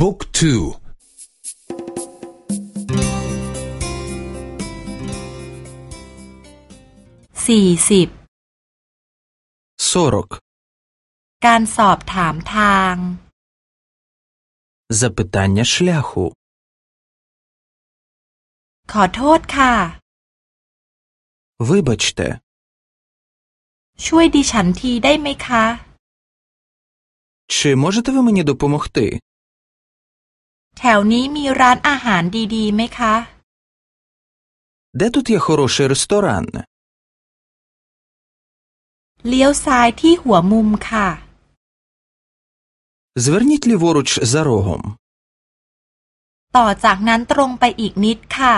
บุ๊กทูสี่สิบสอรกการสอบถามทาง запитання шляху ขอโทษค่ะ Вибачте ช่วยดิฉันทีได้ไหมคะ чи можете ви мені допомогти แถวนี้มีร้านอาหารดีๆไหมคะ Де тут є хороший ресторан เลี้ยวซ้ายที่หัวมุมค่ะ Зверніть ліворуч за рогом ต่อจากนั้นตรงไปอีกนิดค่ะ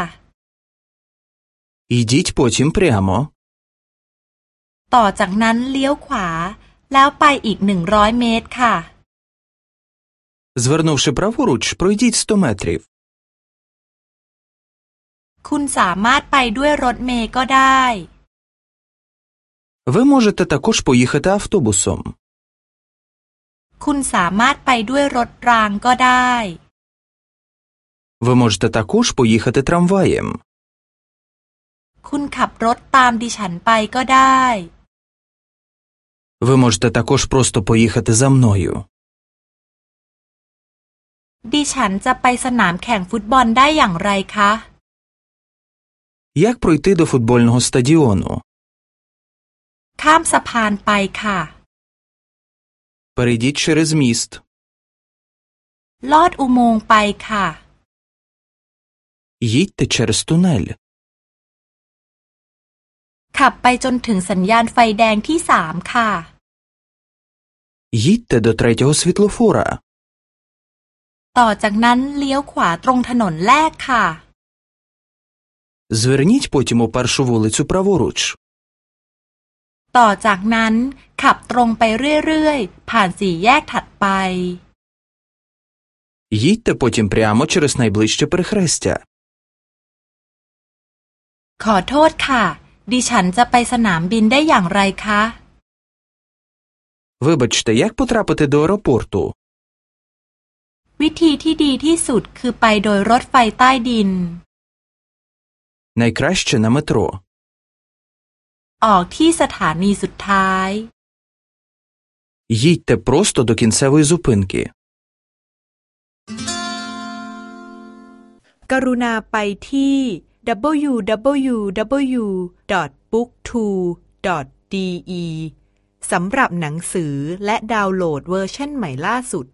Ідіть потім прямо ต่อจากนั้นเลี้ยวขวา แล้วไปอีกหนึ่งร้อยเมตรค่ะ Звернувши праворуч, пройдіть 100 метрів คุณสามารถไปด้วยรถเมล์ก็ได้ Ви можете також поїхати автобусом คุณสามารถไปด้วยรถรางก็ได้ Ви можете також поїхати трамваєм คุณขับรถตามดิฉันไปก็ได้ Ви можете також просто поїхати за мною ดิฉันจะไปสนามแข่งฟุตบอลได้อย่างไรคะ Як пройти до футбольного стадіону ข้ามสะพานไปค่ะ Перейдіть через міст ลอดอุโมงค์ไปค่ะ Їдьте через тунель ขับไปจนถึงสัญญาณไฟแดงที่สามค่ะ Їдьте до третього світлофора ต่อจากนั้นเลี้ยวขวาตรงถนนแรกค่ะ Зверніть потім у першу вулицю праворуч ต่อจากนั้นขับตรงไปเรื่อยๆ ผ่านสี่แยกถัดไป Їдьте потім прямо через найближче перехрестя ขอโทษค่ะ ดิฉันจะไปสนามบินได้อย่างไรคะ Вибачте, як потрапити до аеропорту วิธีที่ดีที่สุดคือไปโดยรถไฟใต้ดิน Найкраще на метро ออกที่สถานีสุดท้าย Їдьте просто до кінцевої зупинки กรุณาไปที่ www.booktwo.de สำหรับหนังสือและดาวน์โหลดเวอร์ชันใหม่ล่าสุด